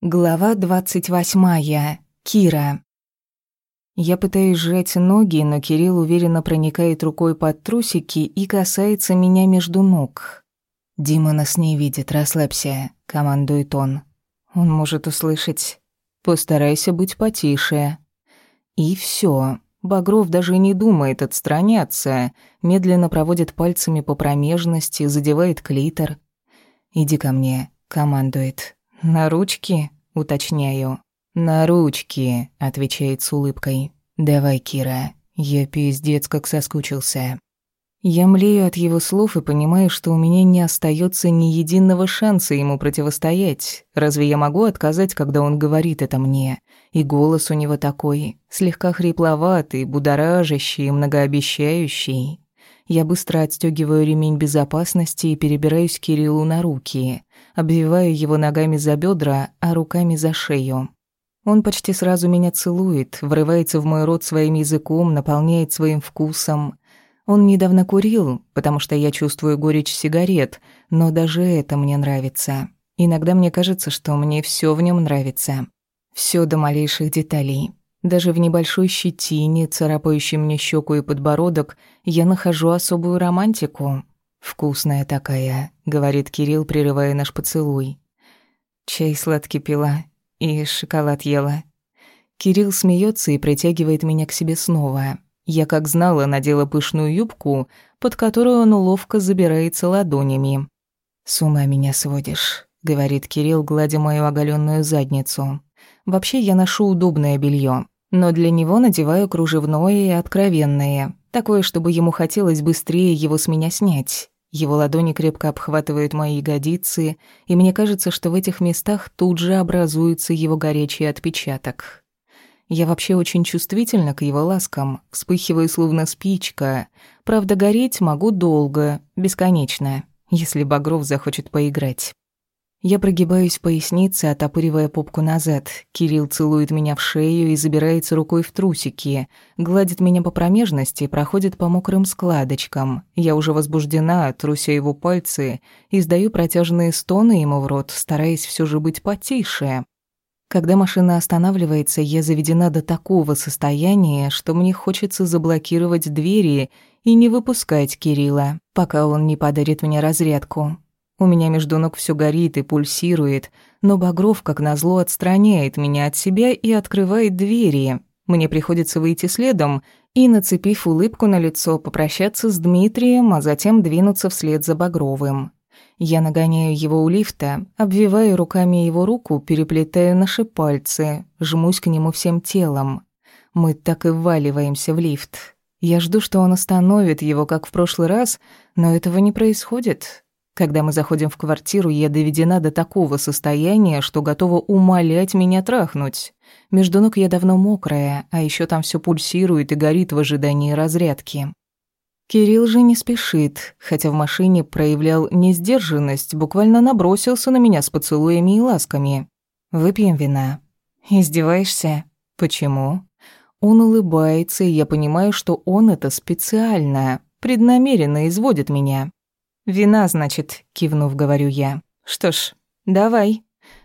Глава 28. Кира. Я пытаюсь сжать ноги, но Кирилл уверенно проникает рукой под трусики и касается меня между ног. «Дима нас не видит, расслабься», — командует он. Он может услышать. «Постарайся быть потише». И все. Багров даже не думает отстраняться, медленно проводит пальцами по промежности, задевает клитор. «Иди ко мне», — командует. «На ручки?» – уточняю. «На ручки», – отвечает с улыбкой. «Давай, Кира, я пиздец как соскучился». Я млею от его слов и понимаю, что у меня не остается ни единого шанса ему противостоять. Разве я могу отказать, когда он говорит это мне? И голос у него такой, слегка хрипловатый, будоражащий, многообещающий. Я быстро отстегиваю ремень безопасности и перебираюсь Кириллу на руки, обвиваю его ногами за бедра, а руками за шею. Он почти сразу меня целует, врывается в мой рот своим языком, наполняет своим вкусом. Он недавно курил, потому что я чувствую горечь сигарет, но даже это мне нравится. Иногда мне кажется, что мне все в нем нравится. все до малейших деталей. Даже в небольшой щетине, царапающей мне щеку и подбородок, я нахожу особую романтику. «Вкусная такая», — говорит Кирилл, прерывая наш поцелуй. «Чай сладкий пила и шоколад ела». Кирилл смеется и притягивает меня к себе снова. Я, как знала, надела пышную юбку, под которую он ловко забирается ладонями. «С ума меня сводишь», — говорит Кирилл, гладя мою оголенную задницу. Вообще я ношу удобное белье, но для него надеваю кружевное и откровенное, такое, чтобы ему хотелось быстрее его с меня снять. Его ладони крепко обхватывают мои ягодицы, и мне кажется, что в этих местах тут же образуется его горячий отпечаток. Я вообще очень чувствительна к его ласкам, вспыхиваю словно спичка. Правда, гореть могу долго, бесконечно, если Багров захочет поиграть. Я прогибаюсь в пояснице, отопыривая попку назад. Кирилл целует меня в шею и забирается рукой в трусики, гладит меня по промежности, проходит по мокрым складочкам. Я уже возбуждена, труся его пальцы, издаю протяжные стоны ему в рот, стараясь все же быть потише. Когда машина останавливается, я заведена до такого состояния, что мне хочется заблокировать двери и не выпускать Кирилла, пока он не подарит мне разрядку. У меня между ног все горит и пульсирует, но Багров, как назло, отстраняет меня от себя и открывает двери. Мне приходится выйти следом и, нацепив улыбку на лицо, попрощаться с Дмитрием, а затем двинуться вслед за Багровым. Я нагоняю его у лифта, обвиваю руками его руку, переплетаю наши пальцы, жмусь к нему всем телом. Мы так и вваливаемся в лифт. Я жду, что он остановит его, как в прошлый раз, но этого не происходит. Когда мы заходим в квартиру, я доведена до такого состояния, что готова умолять меня трахнуть. Между ног я давно мокрая, а еще там все пульсирует и горит в ожидании разрядки. Кирилл же не спешит, хотя в машине проявлял несдержанность, буквально набросился на меня с поцелуями и ласками. «Выпьем вина». «Издеваешься?» «Почему?» Он улыбается, и я понимаю, что он это специально, преднамеренно изводит меня. «Вина, значит», — кивнув, говорю я. «Что ж, давай.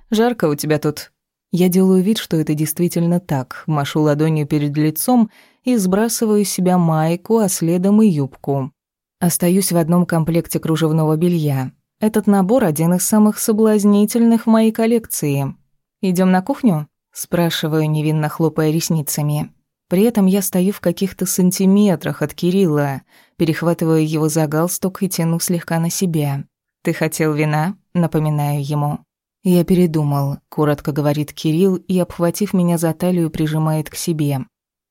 Жарко у тебя тут». Я делаю вид, что это действительно так, машу ладонью перед лицом и сбрасываю с себя майку, а следом и юбку. Остаюсь в одном комплекте кружевного белья. Этот набор один из самых соблазнительных в моей коллекции. Идем на кухню?» — спрашиваю, невинно хлопая ресницами. При этом я стою в каких-то сантиметрах от Кирилла, перехватываю его за галстук и тяну слегка на себя. «Ты хотел вина?» — напоминаю ему. «Я передумал», — коротко говорит Кирилл и, обхватив меня за талию, прижимает к себе.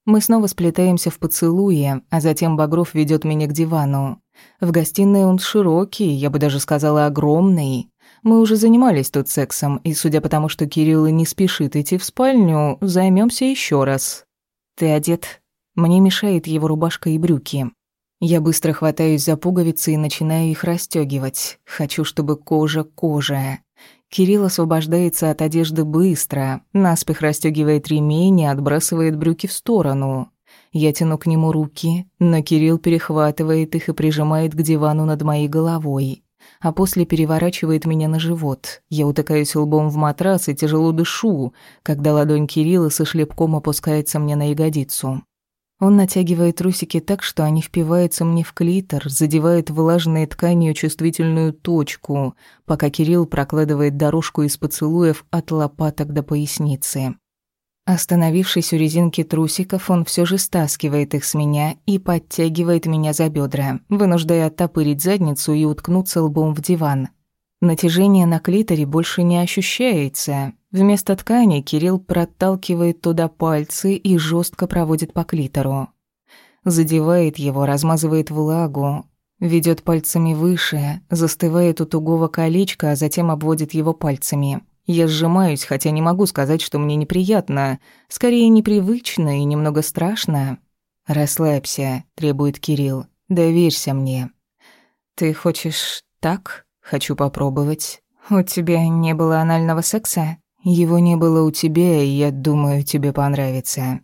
Мы снова сплетаемся в поцелуе, а затем Багров ведет меня к дивану. В гостиной он широкий, я бы даже сказала огромный. Мы уже занимались тут сексом, и судя по тому, что Кирилл и не спешит идти в спальню, займемся еще раз. Ты одет. Мне мешает его рубашка и брюки. Я быстро хватаюсь за пуговицы и начинаю их расстёгивать. Хочу, чтобы кожа кожа. Кирилл освобождается от одежды быстро, наспех расстёгивает ремень и отбрасывает брюки в сторону. Я тяну к нему руки, но Кирилл перехватывает их и прижимает к дивану над моей головой а после переворачивает меня на живот. Я утыкаюсь лбом в матрас и тяжело дышу, когда ладонь Кирилла со шлепком опускается мне на ягодицу. Он натягивает трусики так, что они впиваются мне в клитор, задевает влажной тканью чувствительную точку, пока Кирилл прокладывает дорожку из поцелуев от лопаток до поясницы. Остановившись у резинки трусиков, он все же стаскивает их с меня и подтягивает меня за бедра, вынуждая оттопырить задницу и уткнуться лбом в диван. Натяжение на клиторе больше не ощущается. Вместо ткани Кирилл проталкивает туда пальцы и жестко проводит по клитору. Задевает его, размазывает влагу, ведет пальцами выше, застывает у тугого колечка, а затем обводит его пальцами. Я сжимаюсь, хотя не могу сказать, что мне неприятно. Скорее, непривычно и немного страшно. «Расслабься», — требует Кирилл. «Доверься мне». «Ты хочешь так? Хочу попробовать. У тебя не было анального секса?» «Его не было у тебя, и я думаю, тебе понравится».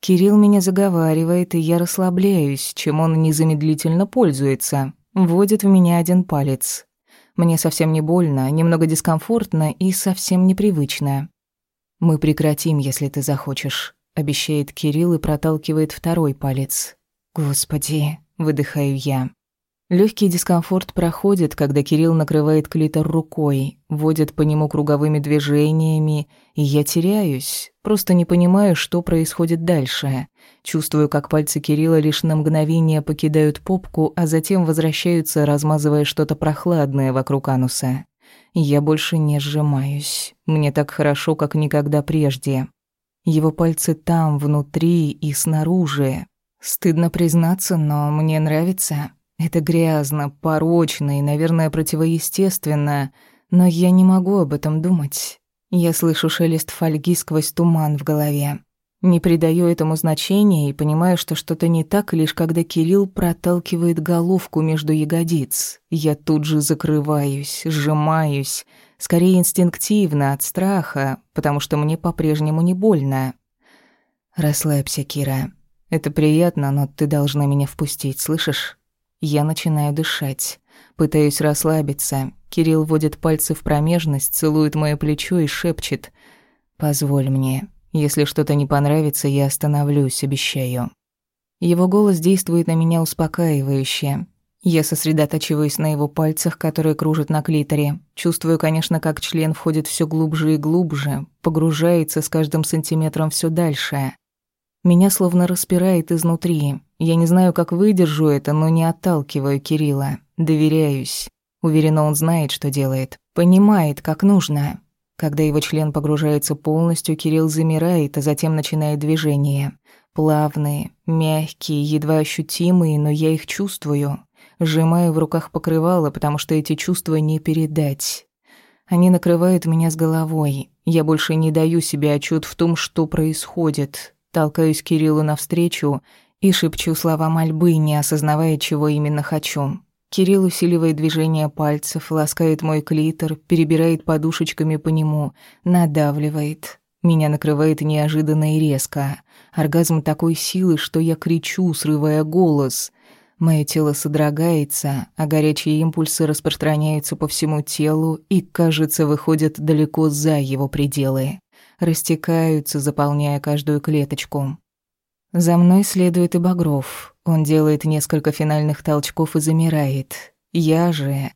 Кирилл меня заговаривает, и я расслабляюсь, чем он незамедлительно пользуется. Вводит в меня один палец. Мне совсем не больно, немного дискомфортно и совсем непривычно. «Мы прекратим, если ты захочешь», — обещает Кирилл и проталкивает второй палец. «Господи», — выдыхаю я. Легкий дискомфорт проходит, когда Кирилл накрывает клитор рукой, водит по нему круговыми движениями, и я теряюсь, просто не понимаю, что происходит дальше. Чувствую, как пальцы Кирилла лишь на мгновение покидают попку, а затем возвращаются, размазывая что-то прохладное вокруг ануса. Я больше не сжимаюсь. Мне так хорошо, как никогда прежде. Его пальцы там, внутри и снаружи. Стыдно признаться, но мне нравится. Это грязно, порочно и, наверное, противоестественно, но я не могу об этом думать. Я слышу шелест фольги сквозь туман в голове. Не придаю этому значения и понимаю, что что-то не так, лишь когда Кирилл проталкивает головку между ягодиц. Я тут же закрываюсь, сжимаюсь, скорее инстинктивно, от страха, потому что мне по-прежнему не больно. «Расслабься, Кира. Это приятно, но ты должна меня впустить, слышишь?» Я начинаю дышать. Пытаюсь расслабиться. Кирилл вводит пальцы в промежность, целует мое плечо и шепчет. «Позволь мне. Если что-то не понравится, я остановлюсь, обещаю». Его голос действует на меня успокаивающе. Я сосредотачиваюсь на его пальцах, которые кружат на клиторе. Чувствую, конечно, как член входит все глубже и глубже, погружается с каждым сантиметром все дальше. Меня словно распирает изнутри. Я не знаю, как выдержу это, но не отталкиваю Кирилла. Доверяюсь. Уверена, он знает, что делает. Понимает, как нужно. Когда его член погружается полностью, Кирилл замирает, а затем начинает движение. Плавные, мягкие, едва ощутимые, но я их чувствую. Сжимаю в руках покрывало, потому что эти чувства не передать. Они накрывают меня с головой. Я больше не даю себе отчет в том, что происходит. Толкаюсь Кириллу навстречу и шепчу слова мольбы, не осознавая, чего именно хочу. Кирилл усиливает движение пальцев, ласкает мой клитор, перебирает подушечками по нему, надавливает. Меня накрывает неожиданно и резко. Оргазм такой силы, что я кричу, срывая голос. Мое тело содрогается, а горячие импульсы распространяются по всему телу и, кажется, выходят далеко за его пределы. Растекаются, заполняя каждую клеточку. За мной следует и Багров. Он делает несколько финальных толчков и замирает. Я же...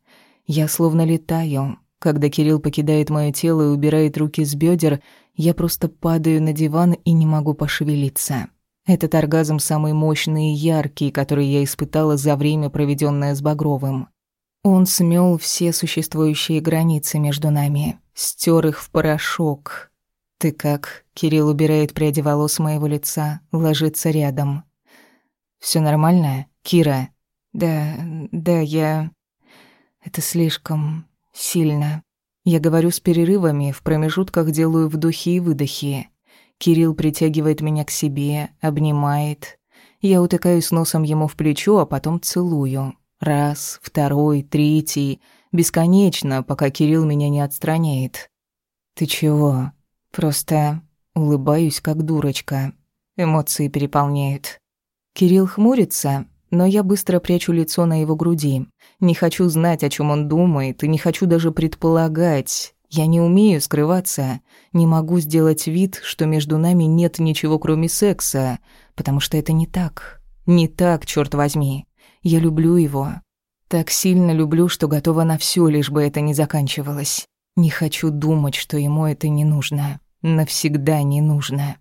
Я словно летаю. Когда Кирилл покидает моё тело и убирает руки с бедер, я просто падаю на диван и не могу пошевелиться. Этот оргазм самый мощный и яркий, который я испытала за время, проведенное с Багровым. Он смел все существующие границы между нами, стер их в порошок, ты как? Кирилл убирает пряди волос моего лица, ложится рядом. Все нормально, Кира? Да, да, я... Это слишком сильно. Я говорю с перерывами, в промежутках делаю вдохи и выдохи. Кирилл притягивает меня к себе, обнимает. Я утыкаюсь носом ему в плечо, а потом целую. Раз, второй, третий. Бесконечно, пока Кирилл меня не отстраняет. «Ты чего?» Просто улыбаюсь, как дурочка. Эмоции переполняют. Кирилл хмурится, но я быстро прячу лицо на его груди. Не хочу знать, о чем он думает, и не хочу даже предполагать. Я не умею скрываться, не могу сделать вид, что между нами нет ничего, кроме секса, потому что это не так. Не так, черт возьми. Я люблю его. Так сильно люблю, что готова на все, лишь бы это не заканчивалось. Не хочу думать, что ему это не нужно навсегда не нужно.